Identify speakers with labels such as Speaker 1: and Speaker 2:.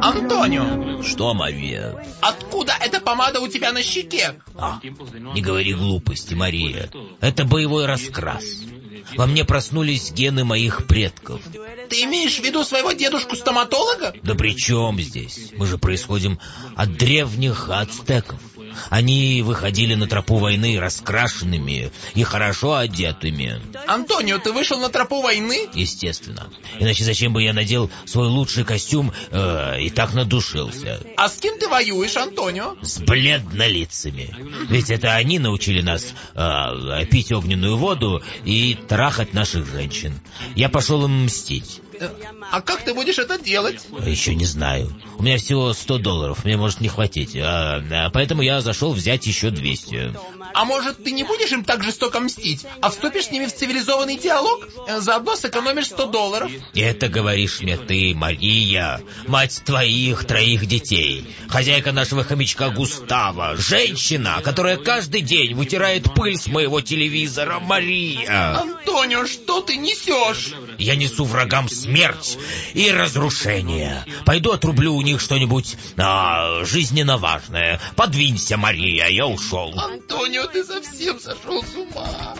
Speaker 1: Антонио,
Speaker 2: Что, Мария?
Speaker 1: откуда эта помада у тебя на щеке?
Speaker 2: А, не говори глупости, Мария. Это боевой раскрас. Во мне проснулись гены моих предков.
Speaker 1: Ты имеешь в виду своего дедушку-стоматолога?
Speaker 2: Да при чем здесь? Мы же происходим от древних ацтеков. Они выходили на тропу войны раскрашенными и хорошо одетыми.
Speaker 1: Антонио, ты вышел на тропу войны?
Speaker 2: Естественно. Иначе зачем бы я надел свой лучший костюм э, и так надушился?
Speaker 1: А с кем ты воюешь, Антонио?
Speaker 2: С бледнолицами. Ведь это они научили нас э, пить огненную воду и трахать наших женщин. Я пошел им мстить.
Speaker 1: Э, А как ты будешь это делать?
Speaker 2: Еще не знаю. У меня всего 100 долларов, мне может не хватить. А, а, поэтому я зашел взять еще 200.
Speaker 1: А может, ты не будешь им так жестоко мстить, а вступишь с ними в цивилизованный диалог? Э, Заодно сэкономишь 100 долларов.
Speaker 2: Это говоришь мне ты, Мария, мать твоих троих детей, хозяйка нашего хомячка Густава, женщина, которая каждый день вытирает пыль с моего телевизора, Мария.
Speaker 1: Антонио, что ты несешь?
Speaker 2: Я несу врагам смерть и разрушение. Пойду отрублю у них что-нибудь а, жизненно важное. Подвинься, Мария, я ушел.
Speaker 1: Антонио, ты совсем сошел с ума.